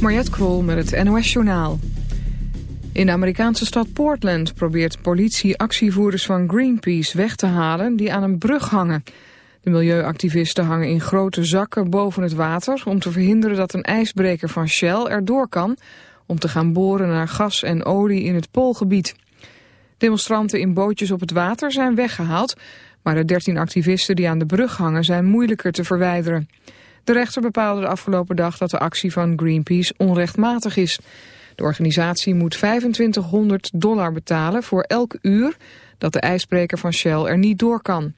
Mariette Krol met het NOS Journaal. In de Amerikaanse stad Portland probeert politie actievoerders van Greenpeace weg te halen die aan een brug hangen. De milieuactivisten hangen in grote zakken boven het water om te verhinderen dat een ijsbreker van Shell erdoor kan om te gaan boren naar gas en olie in het Poolgebied. Demonstranten in bootjes op het water zijn weggehaald, maar de 13 activisten die aan de brug hangen zijn moeilijker te verwijderen. De rechter bepaalde de afgelopen dag dat de actie van Greenpeace onrechtmatig is. De organisatie moet 2500 dollar betalen voor elk uur dat de ijsbreker van Shell er niet door kan.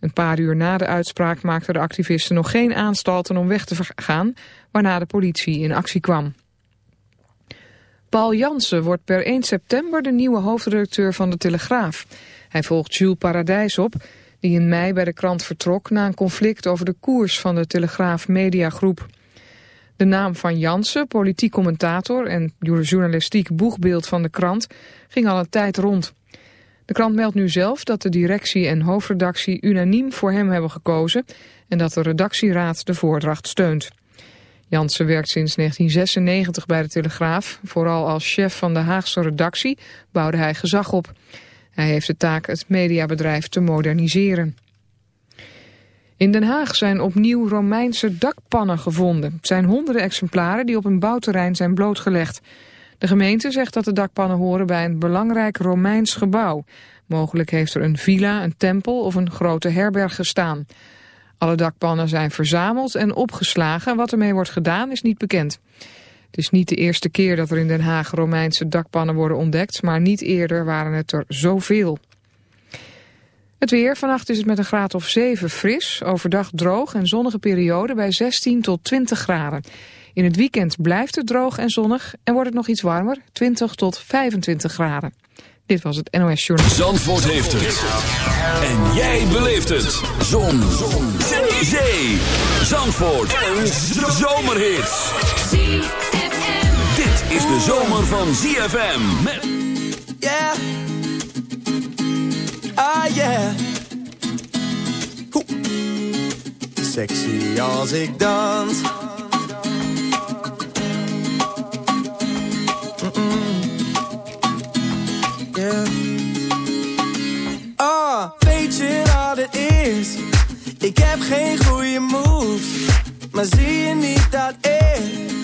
Een paar uur na de uitspraak maakten de activisten nog geen aanstalten om weg te gaan, waarna de politie in actie kwam. Paul Jansen wordt per 1 september de nieuwe hoofdredacteur van de Telegraaf. Hij volgt Jules Paradijs op, die in mei bij de krant vertrok na een conflict over de koers van de Telegraaf Mediagroep. De naam van Jansen, politiek commentator en journalistiek boegbeeld van de krant, ging al een tijd rond. De krant meldt nu zelf dat de directie en hoofdredactie unaniem voor hem hebben gekozen en dat de redactieraad de voordracht steunt. Jansen werkt sinds 1996 bij de Telegraaf. Vooral als chef van de Haagse redactie bouwde hij gezag op. Hij heeft de taak het mediabedrijf te moderniseren. In Den Haag zijn opnieuw Romeinse dakpannen gevonden. Het zijn honderden exemplaren die op een bouwterrein zijn blootgelegd. De gemeente zegt dat de dakpannen horen bij een belangrijk Romeins gebouw. Mogelijk heeft er een villa, een tempel of een grote herberg gestaan. Alle dakpannen zijn verzameld en opgeslagen. Wat ermee wordt gedaan is niet bekend. Het is niet de eerste keer dat er in Den Haag Romeinse dakpannen worden ontdekt, maar niet eerder waren het er zoveel. Het weer, vannacht is het met een graad of 7 fris, overdag droog en zonnige periode bij 16 tot 20 graden. In het weekend blijft het droog en zonnig en wordt het nog iets warmer, 20 tot 25 graden. Dit was het NOS Journal. Zandvoort heeft het. En jij beleeft het. Zon. Zon. Zee. Zandvoort. Een zomerhit. Is de zomer van ZFM. Met... Yeah. Ah yeah. Hoe. Sexy als ik dans. Oh, weet je wat het is? Ik heb geen goede moves. Maar zie je niet dat ik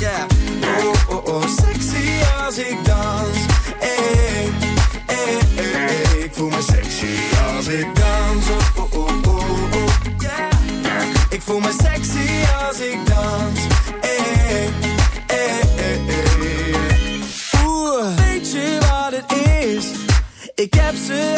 yeah. Oh, oh, oh, sexy als ik dans. Hey, hey, hey, Ik voel me sexy als ik dans. Oh, oh, oh, oh, yeah. Ik voel me sexy als ik dans. Hey, hey, hey, hey. Oeh, weet je wat het is? Ik heb ze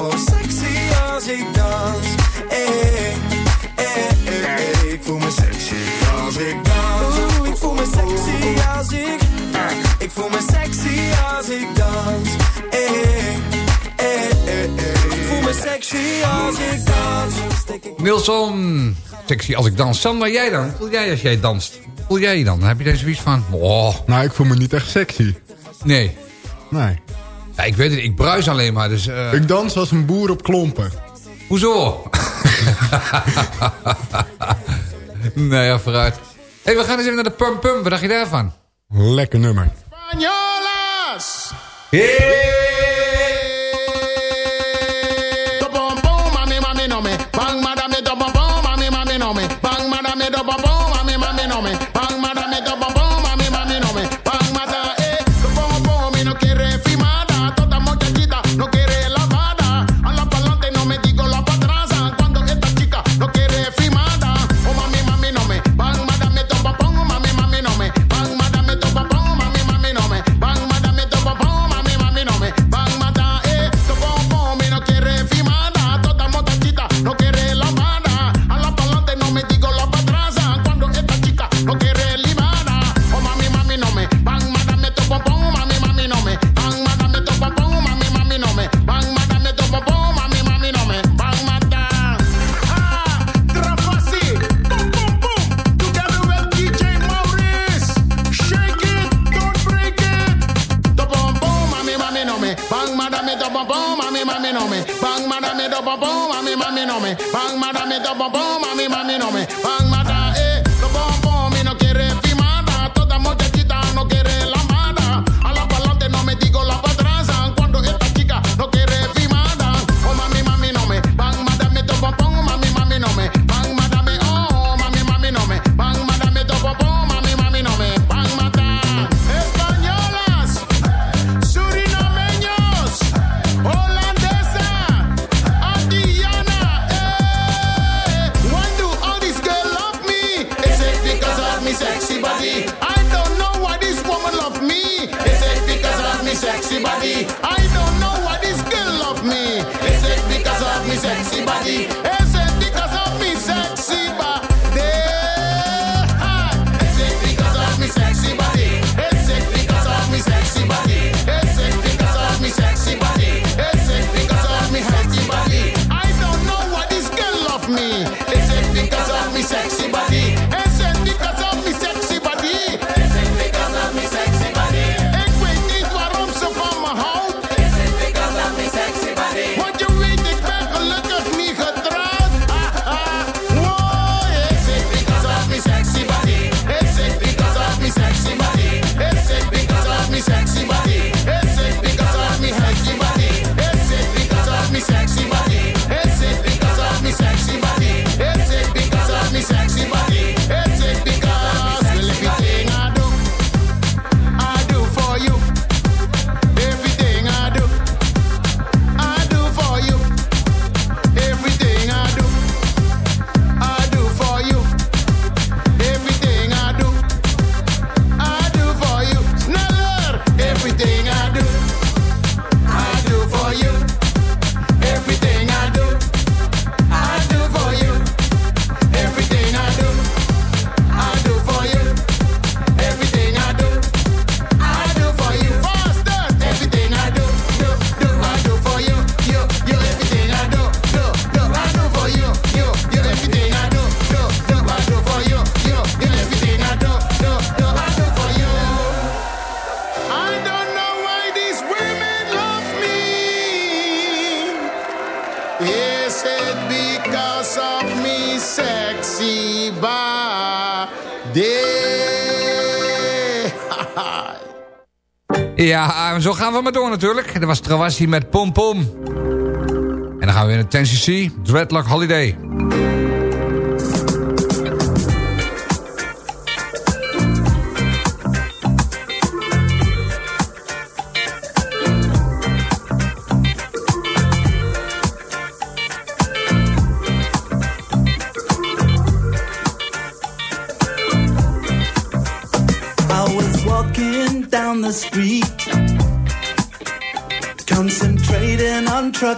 Oh, sexy als ik dans. Eh, eh, eh, eh, ik voel me sexy als ik dans. Oh, ik voel me sexy als ik. Ik voel me sexy als ik dans. Eh, eh, ik voel me sexy als ik dans. Nilsson, sexy als ik dans. Sander, jij dan? Voel jij als jij danst? Voel jij je dan? Heb je deze zoiets van? Oh. Nou, ik voel me niet echt sexy. Nee. Nee. Ja, ik weet het, ik bruis alleen maar. Dus. Eh. Ik dans als een boer op klompen. Hoezo? Nee, ja, vooruit. hey, we gaan eens even naar de Pum Pum. Wat dacht je daarvan? Lekker nummer. Spanjolas! esse Ja, zo gaan we maar door natuurlijk. Dat was Travasi met Pom Pom. En dan gaan we weer naar Tennessee. Dreadlock Holiday.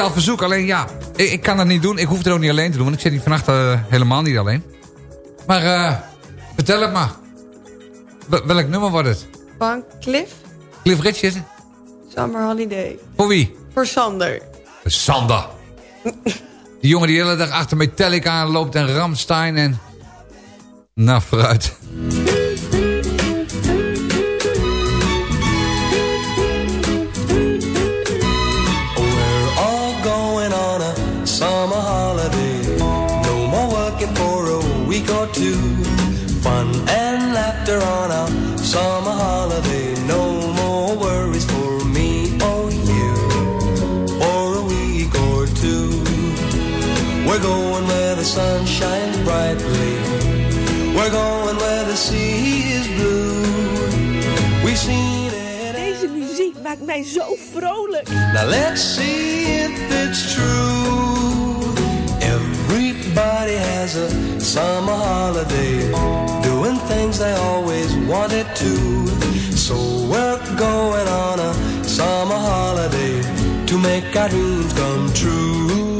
Speciaal verzoek. Alleen ja, ik, ik kan dat niet doen. Ik hoef het ook niet alleen te doen. Want ik zit hier vannacht eh, helemaal niet alleen. Maar eh, vertel het maar. Wel- welk nummer wordt het? Van Cliff, Cliff Richard? Summer Holiday. Voor wie? Voor Sander. Sander. Die jongen die de hele dag achter Metallica aanloopt en Ramstein en... Nou, vooruit. Maakt mij zo. Now let's see if it's true. Everybody has a summer holiday, doing things they always wanted to. So we're going on a summer holiday to make our dreams come true.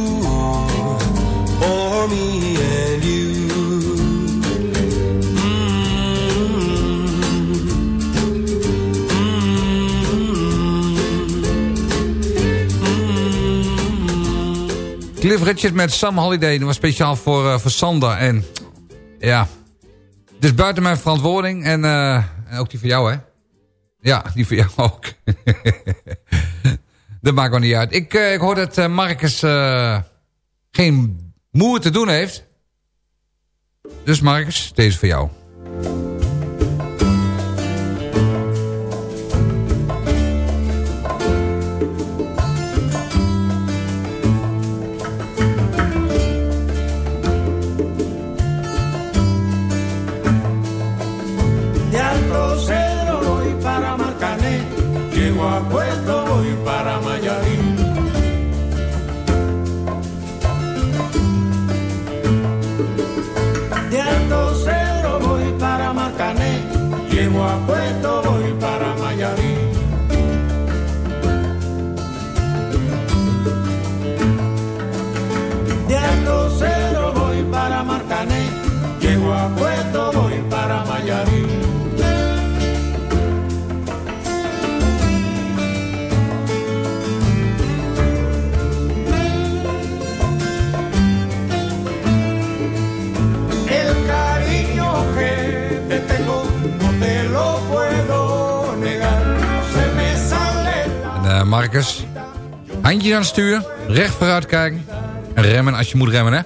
You. Cliff Richard met Sam Holiday. Dat was speciaal voor, eh, voor Sander. En ja, is buiten mijn verantwoording. En, eh, en ook die voor jou, hè? Ja, die voor jou ook. dat maakt wel niet uit. Ik, eh, ik hoor dat Marcus eh, moer te doen heeft. Dus Marcus, deze voor jou. Recht vooruit kijken. En remmen als je moet remmen, hè?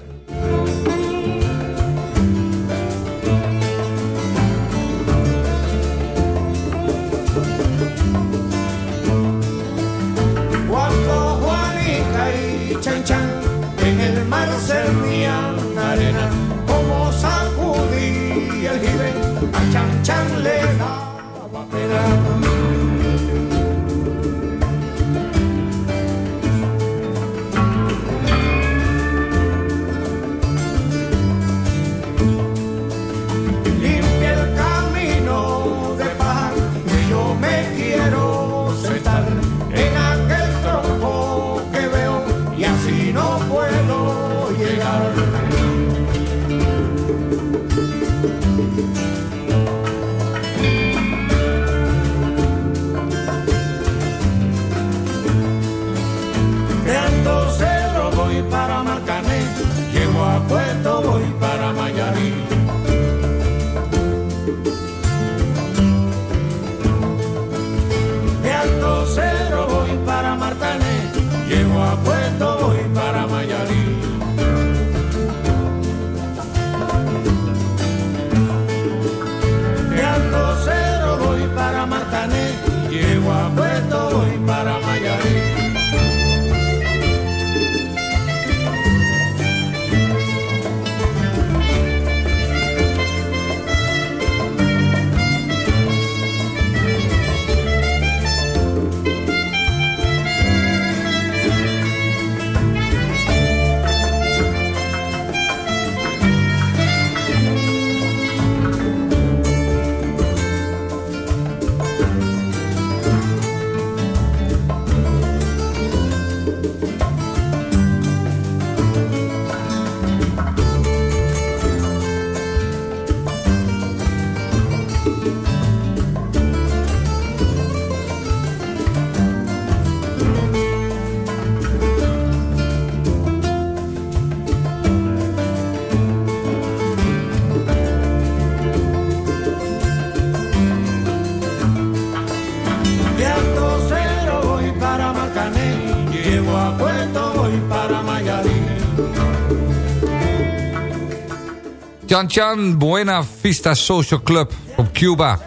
Chan Buena Vista Social Club op Cuba.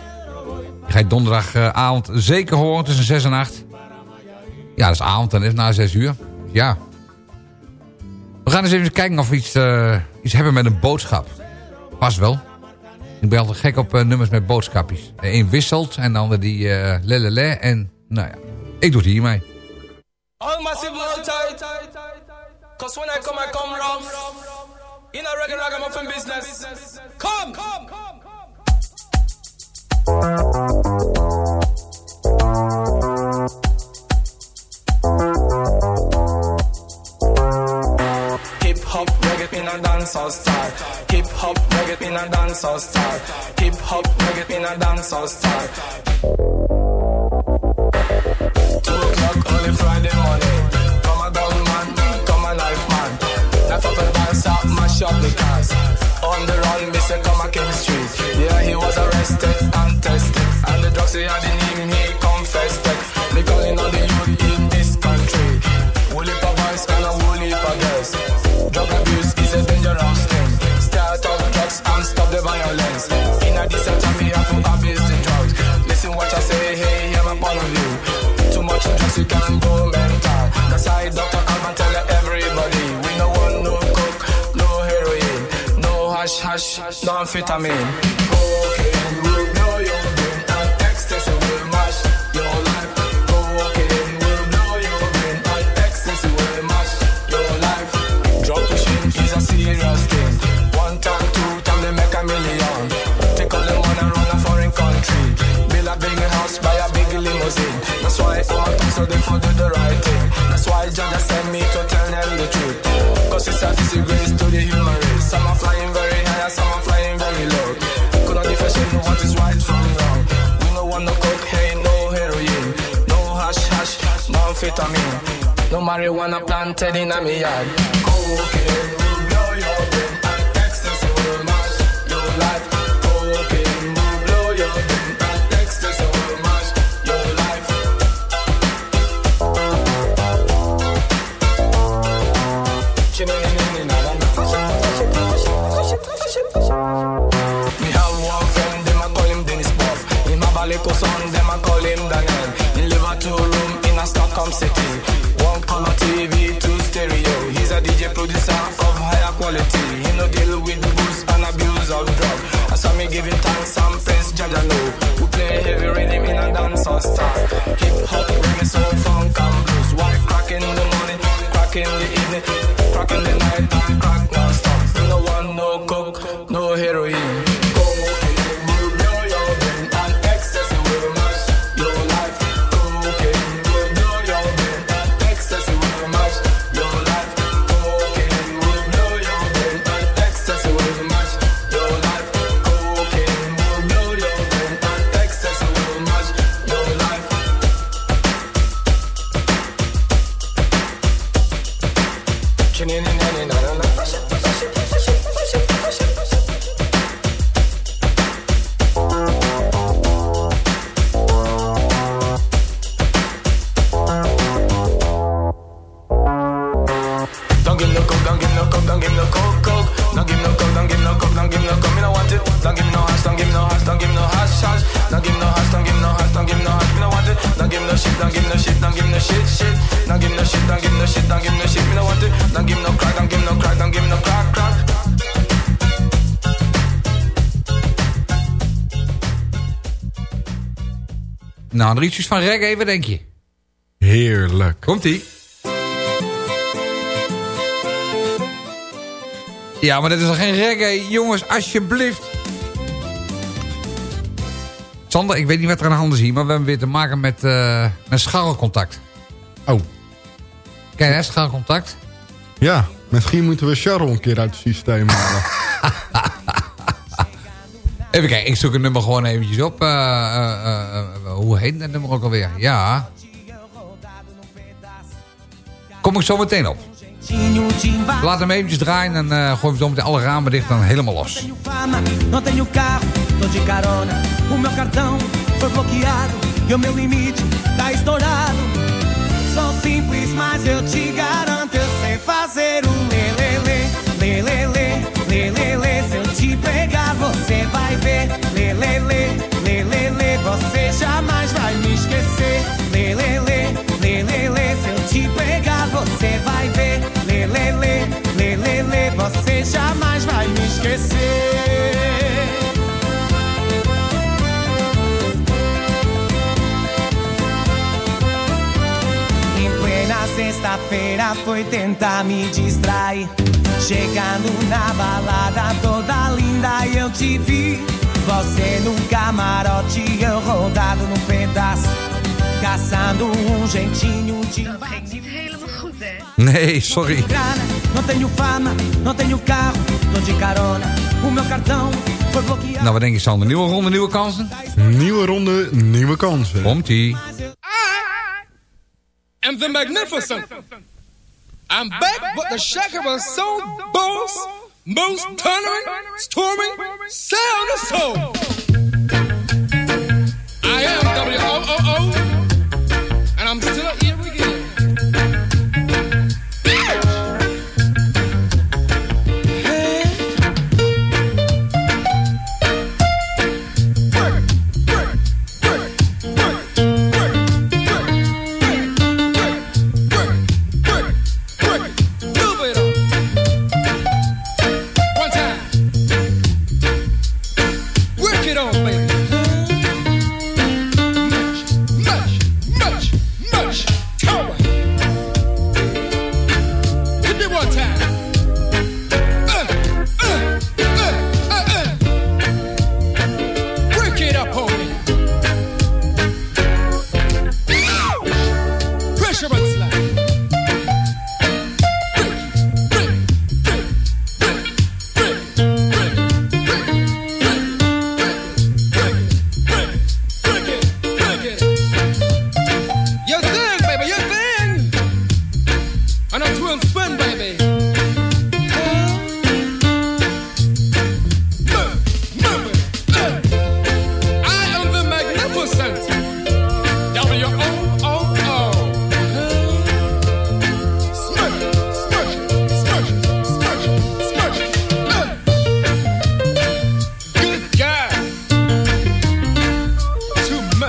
Die ga je donderdagavond zeker horen tussen 6 en 8. Ja, dat is avond en is na 6 uur. Ja. We gaan eens even kijken of we iets, eh, iets hebben met een boodschap. Pas wel. Ik ben altijd gek op eh, nummers met boodschapjes. Eén wisselt en de ander die lelele. En nou ja, ik doe het hiermee. All massive low tight. Cause when I come, come rough. In a reggae ragamuffin business. Come, come, come, Hip hop reggae in a dancehall style. Hip hop reggae in a dancehall style. Hip hop reggae in a dancehall style. Two o'clock early Friday morning. Come a down man, come a life man. Life up and dance up, mash up the cars. On the run, me say come a King Street. Yeah, he was arrested and tested. And the drugs he had in him, he confessed it. Me calling on the youth in this country. Woolly pa boys and a woolly pa girls. Drug abuse is a dangerous thing. Start off drugs and stop the violence. In a decent time, we have to abuse the drugs. Listen what I say, hey, hear my point of you. Too much drugs, you can go mental. That's why Dr. hash hash, no amphetamine. Your life. Is a serious thing. One time, two time, they make a million. Take all the money and run a foreign country. Build a big house, buy a big limousine. That's why so they for do the right thing. That's why Jah sent me to tell them the truth. Cause it's a disgrace marijuana planted in a me yard. Cocaine in the evening, crack in the night shit, don't give no shit, don't give no shit, shit. Don't give no shit, don't give no shit, don't give no shit. Me no want it. Don't give no crack, don't give no crack, don't give no crack, crack. Nou, er iets van reggae, wat denk je? Heerlijk. Komt-ie. Ja, maar dit is toch geen reggae? Jongens, alsjeblieft. Sander, ik weet niet wat er aan de hand is hier, maar we hebben weer te maken met, eh met schaalcontact. Oh, Ken je hè, schaalcontact? ja. Misschien moeten we Charles een keer uit het systeem halen. Even kijken, ik zoek het nummer gewoon eventjes op. Eh, eh, hoe heet dat nummer ook alweer? Ja. Kom ik zo meteen op. Laat hem eventjes draaien en eh gooi hem zo meteen alle ramen dicht en helemaal los. tô de carona. O meu cartão foi bloqueado e o meu limite tá estourado. Sou simples, mas eu te garanto, eu sei fazer o lelele, lelele, lelele. Se eu te pegar, você vai ver. Lelele, lelele, você jamais vai me esquecer. Lelele, lelele, se eu te pegar, você vai ver. Lelele, lelele, você jamais vai me esquecer. Já foi tentar me distrair. Chegando na balada toda linda eu te vi. Você num camarote, eu rodado num pedaço. Caçando um jeitinho de. Dat ging niet helemaal goed, hè? Nee, sorry. não tenho fama, não tenho carro, tô de carona. O meu cartão foi bloqueado. Nou, wat denk je, Sander? Nieuwe ronde, nieuwe kansen? Nieuwe ronde, nieuwe kansen. Komt-ie. And the magnificent. I'm back, but the shaker was so boss, most thundering, storming, sound of soul. I am W-O-O-O,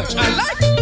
church. I like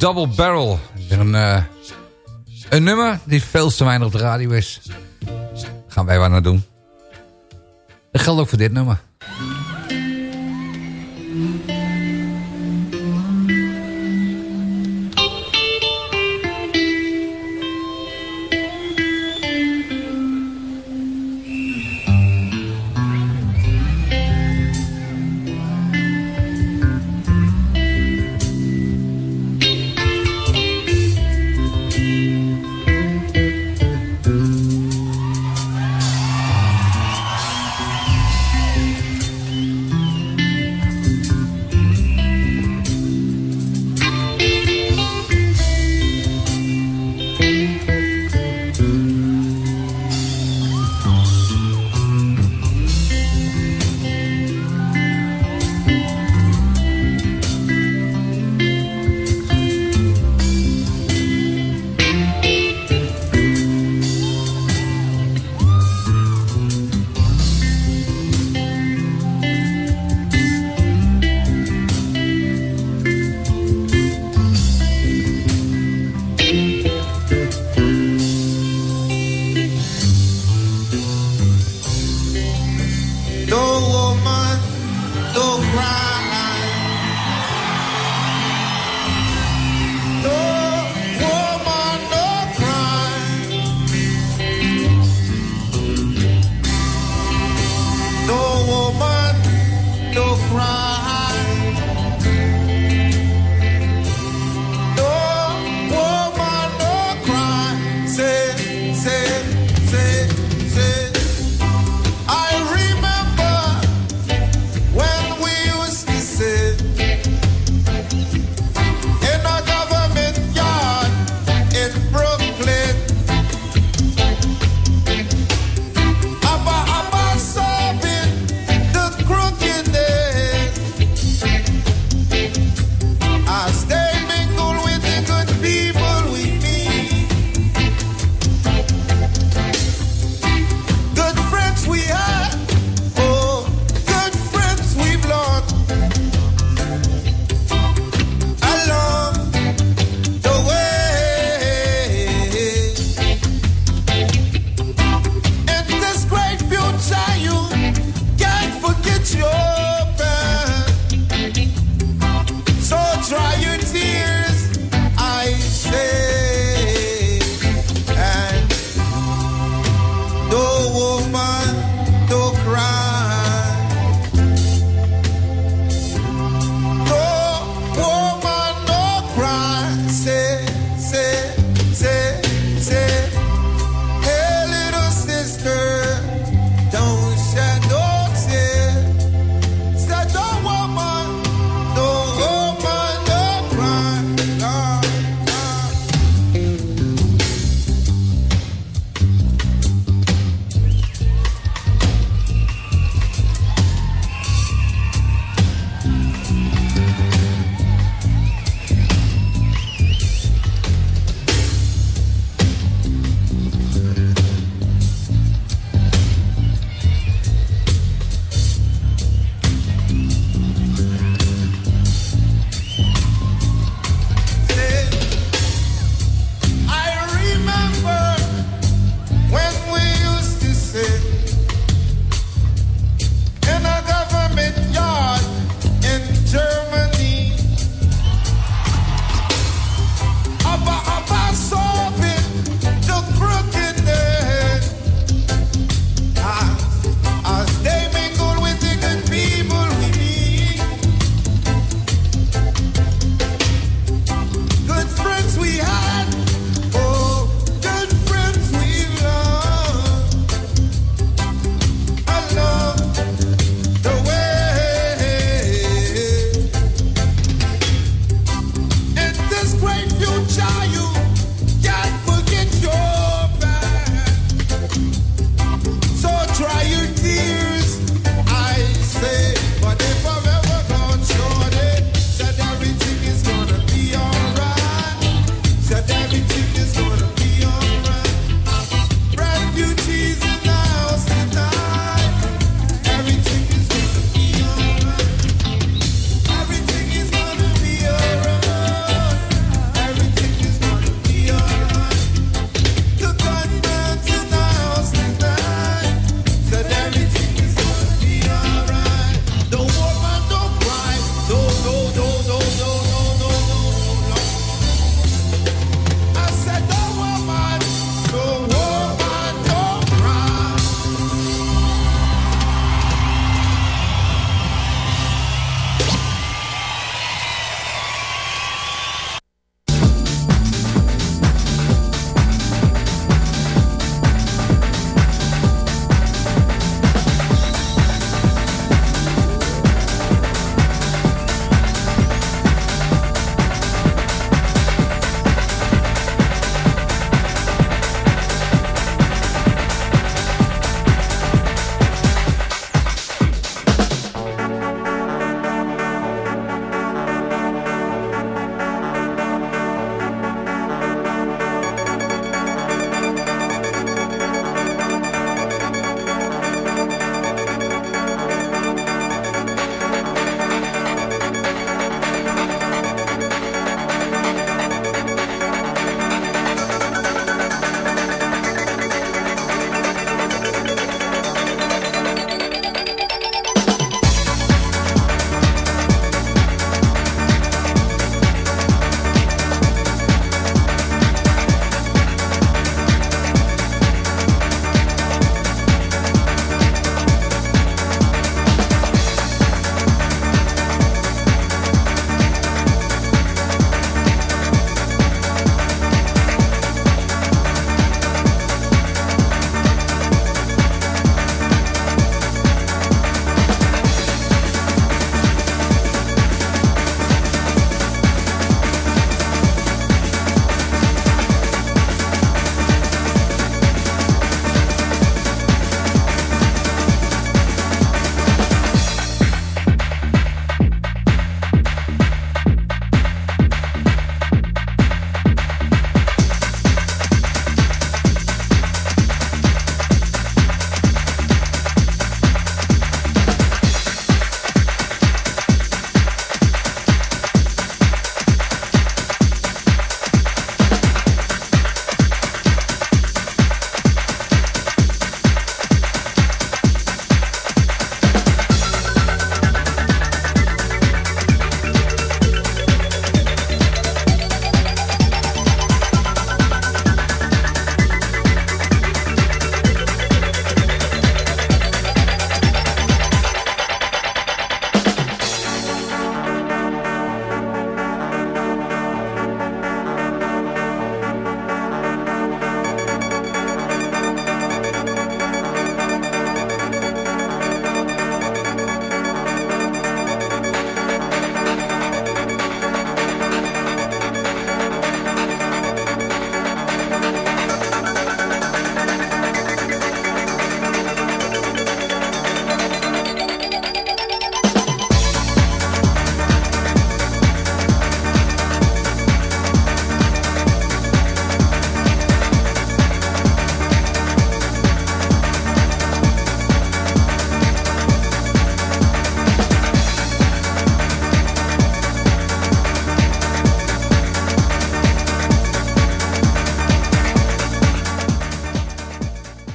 Double Barrel. Een, eh, een nummer die veel te weinig op de radio is. Gaan wij wat naar doen. Dat geldt ook voor dit nummer.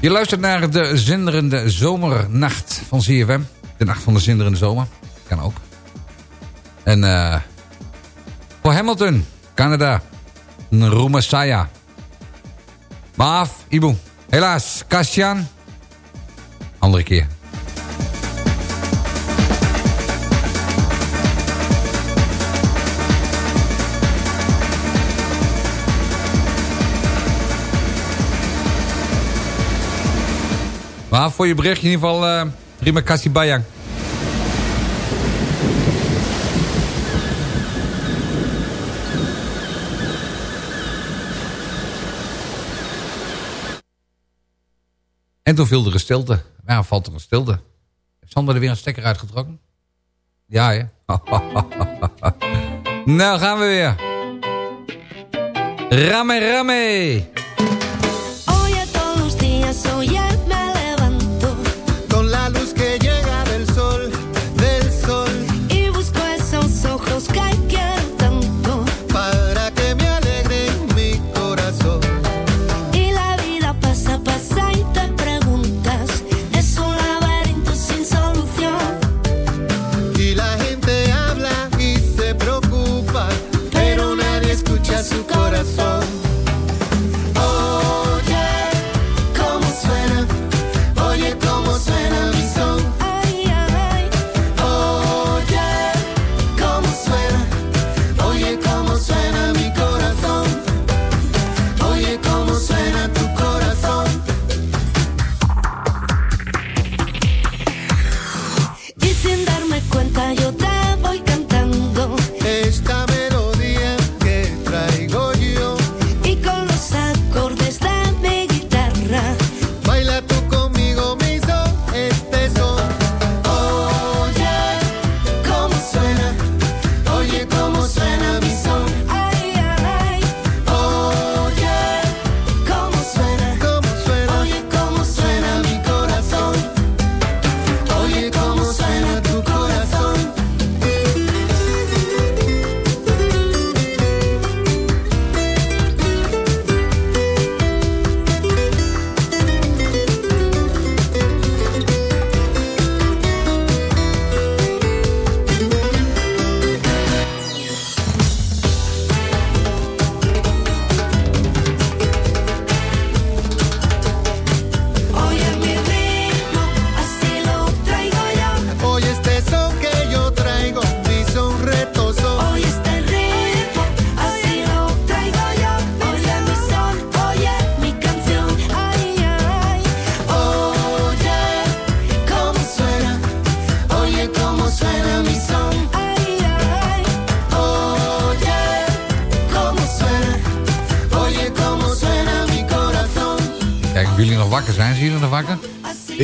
Je luistert naar de zinderende zomernacht van CFM, De nacht van de zinderende zomer. Kan ook. En eh, voor Hamilton, Canada. Nruma Saya. Maaf, Ibu. Helaas, Kasjan. Andere keer. Maar voor je berichtje in ieder geval, eh, uh, Kassi Bayang. En toen viel er een stilte. Ja, valt er een stilte. Heeft Sander er weer een stekker uitgetrokken? Ja, hè? nou, gaan we weer. Rame, rame.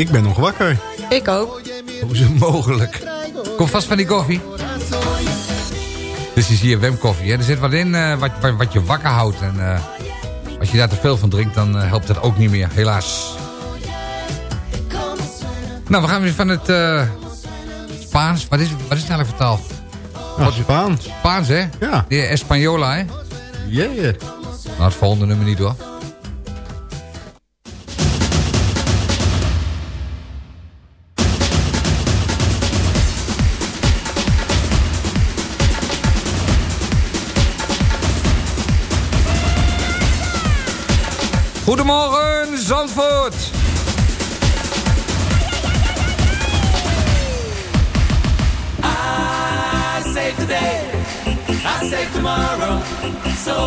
Ik ben nog wakker. Ik ook. Hoe is het mogelijk? Kom vast van die koffie. Dit is hier wemkoffie. Hè? Er zit wat in eh, wat, wat, wat, je wakker houdt. En eh, als je daar te veel van drinkt, dan eh, helpt dat ook niet meer. Helaas. Nou, we gaan weer van het Spaans. Wat is, wat is het eigenlijk vertaald? Spaans. Spaans, hè? Ja. De Española, hè? Yeah. Nou, het volgende nummer niet, hoor. So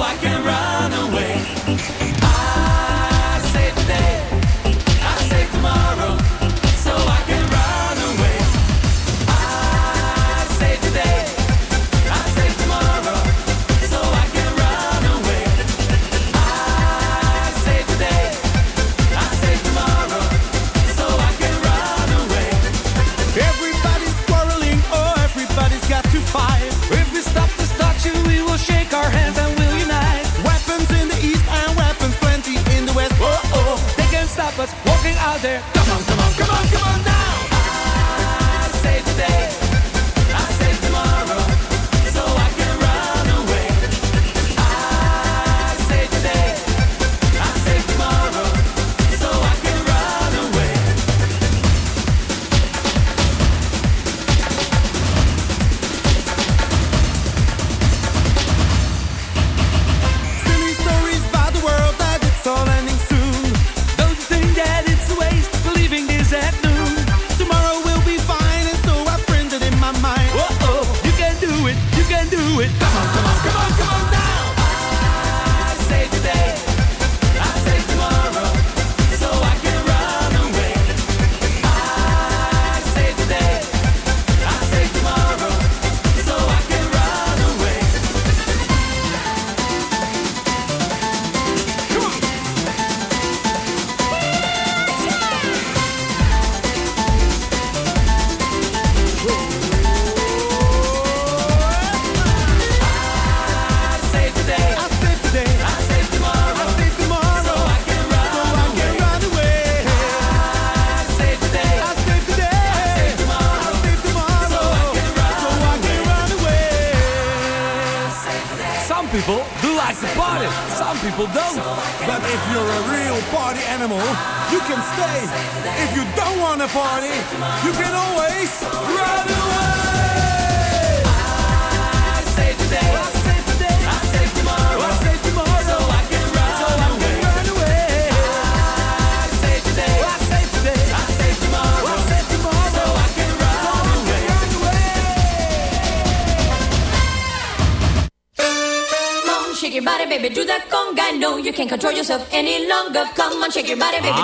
your body, baby.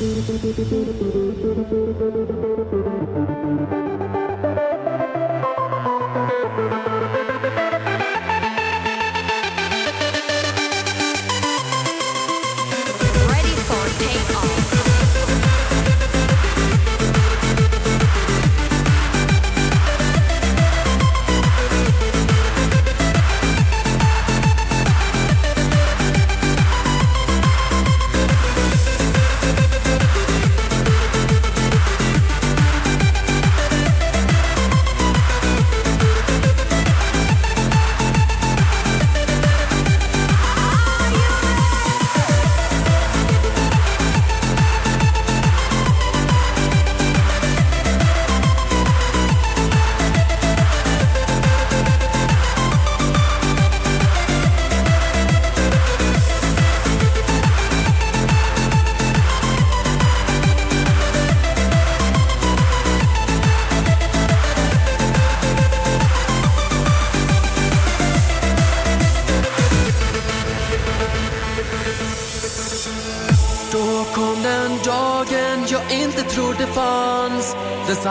Thank you.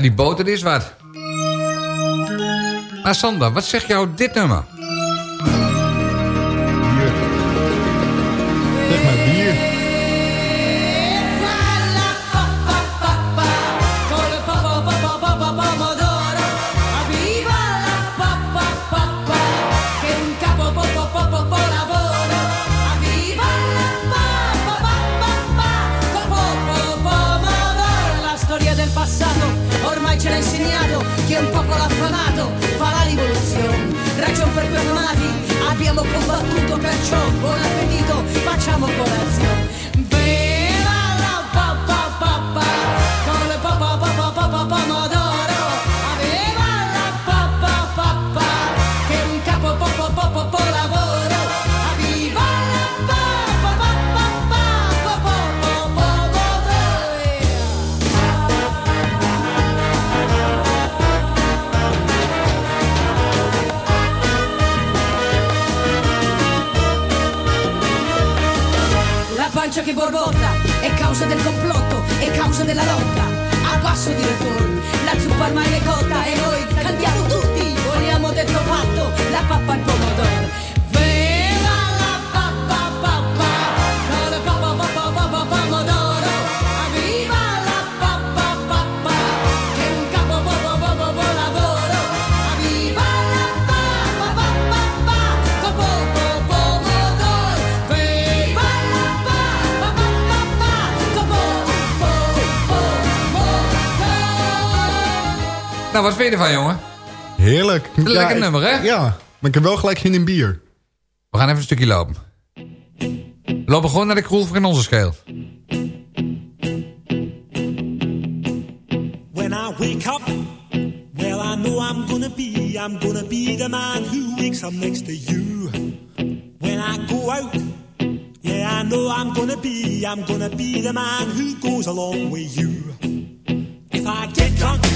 Die boter is wat. Maar Sander, wat zegt jou dit nummer? Vind je ervan, jongen? Heerlijk. Een lekker ik- nummer, hè? Ja, maar ik heb wel gelijk zin in bier. We gaan even een stukje lopen. We lopen gewoon naar de kroeg voor in onze scheel. When I wake up, well, I know I'm gonna be, I'm gonna be the man who wakes up next to you. When I go out, yeah, I know I'm gonna be, I'm gonna be the man who goes along with you. If I get drunk,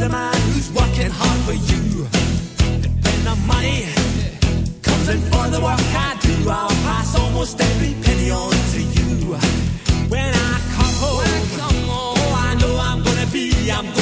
the man who's working hard for you. And when the money comes in for the work I do, I'll pass almost every penny on to you. When I come home, oh, I know I'm gonna be, I'm gonna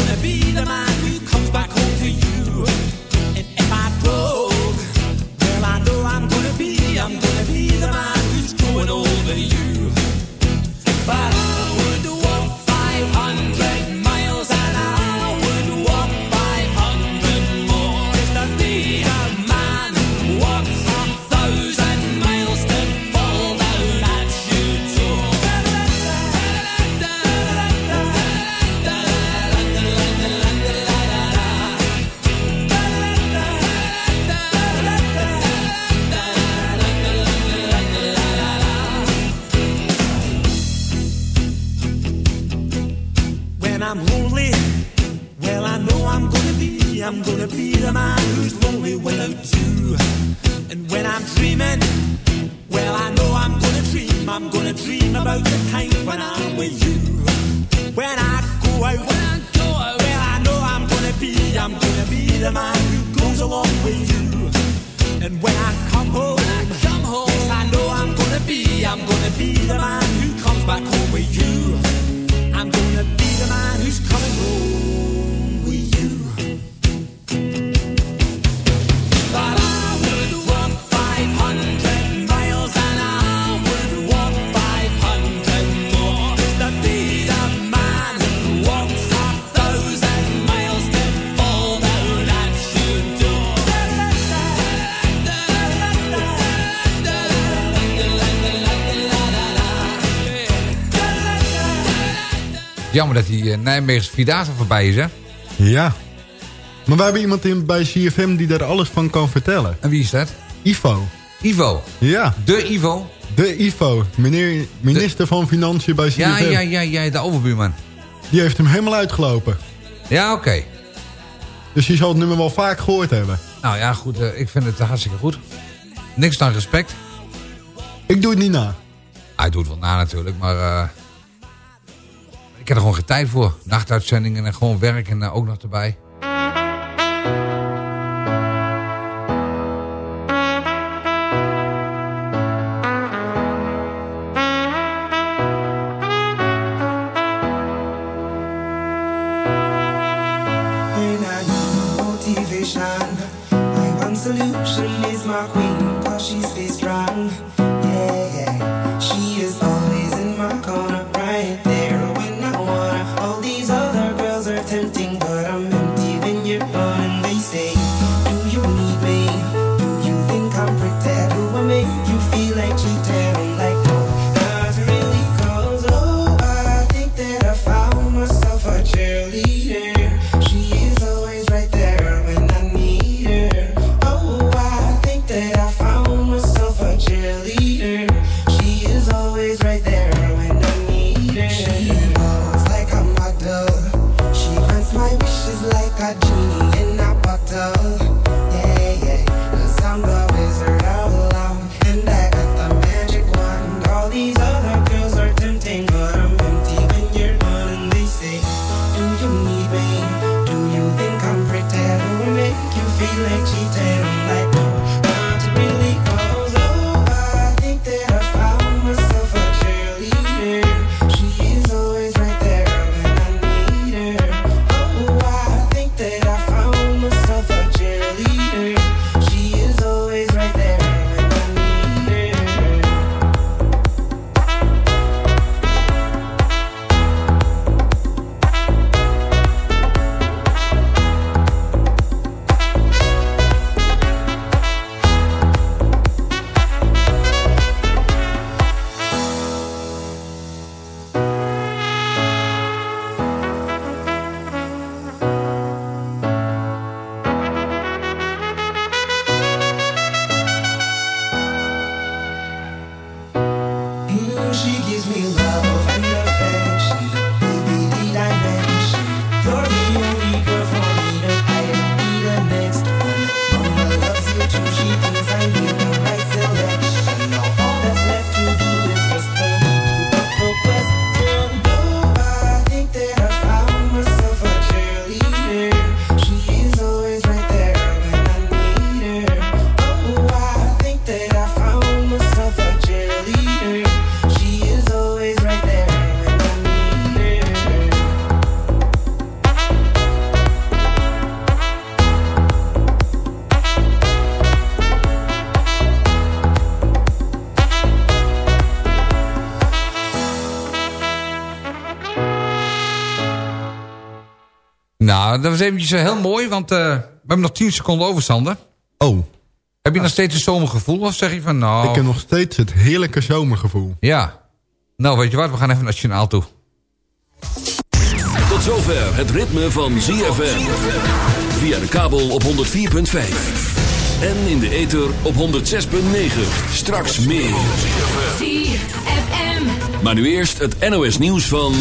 jammer dat die eh, Nijmeegse Vierdaagse voorbij is, hè? Ja. Maar we hebben iemand in, bij CFM die daar alles van kan vertellen. En wie is dat? Ivo. Ivo? Ja. De Ivo? De Ivo, meneer, minister van Financiën bij CFM. Ja, ja, ja, ja, de overbuurman. Die heeft hem helemaal uitgelopen. Ja, oké. Dus je zal het nummer wel vaak gehoord hebben. Nou ja, goed. Eh, ik vind het hartstikke goed. Niks dan respect. Ik doe het niet na. Hij doet het wel na natuurlijk, maar... Eh, ik heb er gewoon geen tijd voor. Nachtuitzendingen en gewoon werken en ook nog erbij. Nou, dat was eventjes eh, heel mooi, want eh, we hebben nog 10 seconden overstanden. Oh. Heb je nog steeds het zomergevoel of zeg je van nou... Ik heb nog steeds het heerlijke zomergevoel. Ja. Nou, weet je wat, we gaan even nationaal toe. Tot zover het ritme van ZFM. Via de kabel op 104.5. En in de ether op 106.9. Straks meer. ZFM. Maar nu eerst het NOS nieuws van...